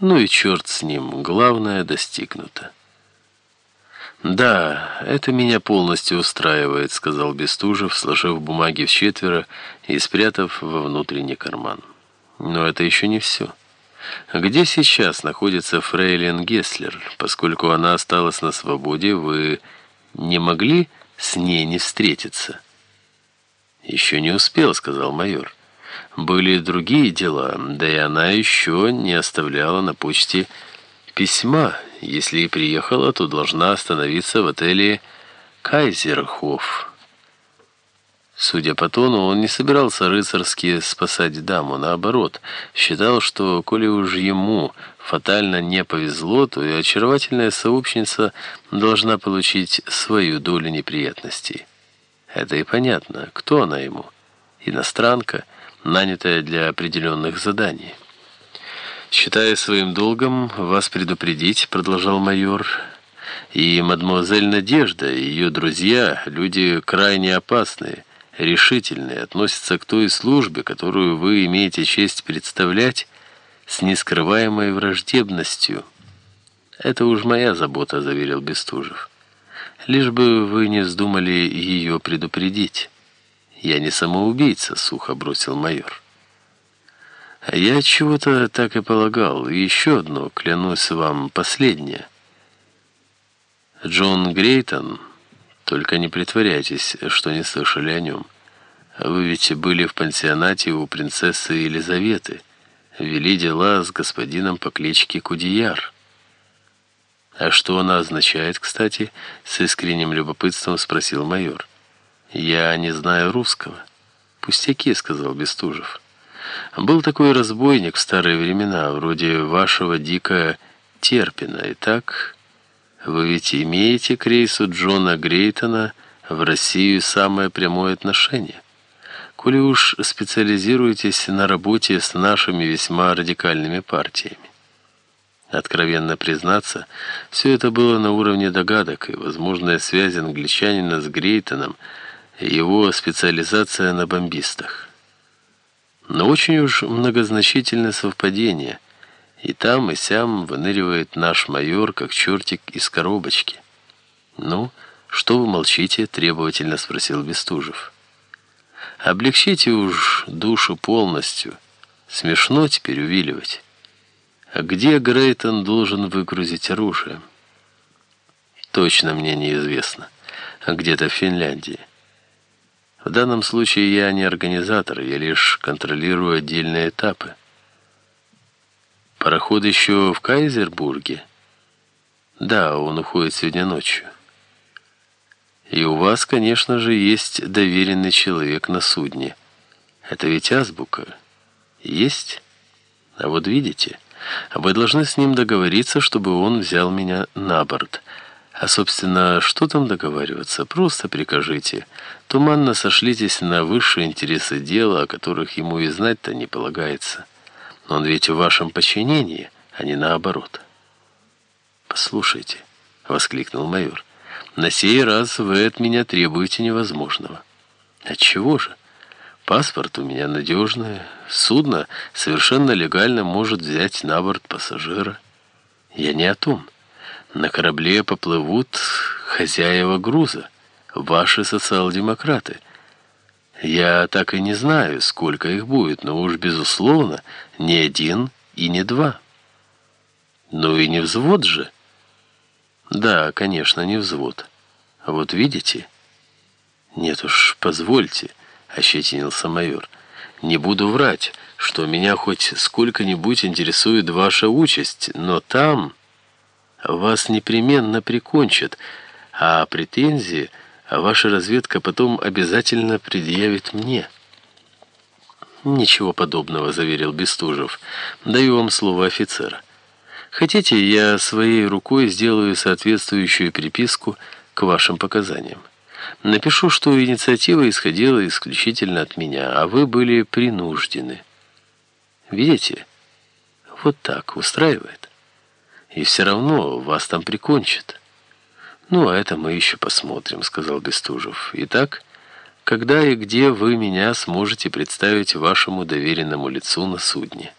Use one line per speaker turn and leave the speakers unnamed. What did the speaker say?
Ну и черт с ним, главное достигнуто. «Да, это меня полностью устраивает», — сказал Бестужев, сложив бумаги в четверо и спрятав во внутренний карман. «Но это еще не все. Где сейчас находится фрейлин Гесслер? Поскольку она осталась на свободе, вы не могли с ней не встретиться?» «Еще не успел», — сказал майор. «Были другие дела, да и она еще не оставляла на почте письма. Если и приехала, то должна остановиться в отеле «Кайзерхоф». Судя по тону, он не собирался рыцарски спасать даму. Наоборот, считал, что, коли уж ему фатально не повезло, то и очаровательная сообщница должна получить свою долю неприятностей. Это и понятно. Кто она ему? Иностранка, нанятая для определенных заданий. «Считая своим долгом вас предупредить», — продолжал майор, «и мадемуазель Надежда, и ее друзья, люди крайне опасные, решительные, относятся к той службе, которую вы имеете честь представлять, с нескрываемой враждебностью». «Это уж моя забота», — заверил Бестужев. Лишь бы вы не вздумали ее предупредить. Я не самоубийца, сухо бросил майор. Я чего-то так и полагал. еще одно, клянусь вам, последнее. Джон Грейтон, только не притворяйтесь, что не слышали о нем. Вы ведь были в пансионате у принцессы Елизаветы, вели дела с господином по кличке Кудияр. «А что она означает, кстати?» — с искренним любопытством спросил майор. «Я не знаю русского». «Пустяки», — сказал Бестужев. «Был такой разбойник в старые времена, вроде вашего Дика Терпина. Итак, вы ведь имеете к рейсу Джона Грейтона в Россию самое прямое отношение. Коли уж специализируетесь на работе с нашими весьма радикальными партиями. Откровенно признаться, все это было на уровне догадок, и возможная связь англичанина с Грейтоном, его специализация на бомбистах. Но очень уж многозначительное совпадение. И там, и сям выныривает наш майор, как чертик из коробочки. «Ну, что вы молчите?» — требовательно спросил Бестужев. «Облегчите уж душу полностью. Смешно теперь увиливать». А где Грейтон должен выгрузить оружие? Точно мне неизвестно. Где-то в Финляндии. В данном случае я не организатор, я лишь контролирую отдельные этапы. Пароход еще в Кайзербурге? Да, он уходит сегодня ночью. И у вас, конечно же, есть доверенный человек на судне. Это ведь азбука. Есть? А вот видите... Вы должны с ним договориться, чтобы он взял меня на борт. А, собственно, что там договариваться? Просто прикажите. Туманно сошлитесь на высшие интересы дела, о которых ему и знать-то не полагается. Но он ведь в вашем подчинении, а не наоборот. «Послушайте», — воскликнул майор, — «на сей раз вы от меня требуете невозможного». «Отчего же?» Паспорт у меня надежный. Судно совершенно легально может взять на борт пассажира. Я не о том. На корабле поплывут хозяева груза, ваши социал-демократы. Я так и не знаю, сколько их будет, но уж, безусловно, не один и не два. Ну и не взвод же. Да, конечно, не взвод. Вот видите? Нет уж, позвольте. — ощетинился майор. «Не буду врать, что меня хоть сколько-нибудь интересует ваша участь, но там вас непременно прикончат, а претензии ваша разведка потом обязательно предъявит мне». «Ничего подобного», — заверил Бестужев. «Даю вам слово офицера. Хотите, я своей рукой сделаю соответствующую приписку к вашим показаниям?» Напишу, что инициатива исходила исключительно от меня, а вы были принуждены. Видите? Вот так устраивает. И все равно вас там прикончат. Ну, а это мы еще посмотрим, сказал Бестужев. Итак, когда и где вы меня сможете представить вашему доверенному лицу на судне?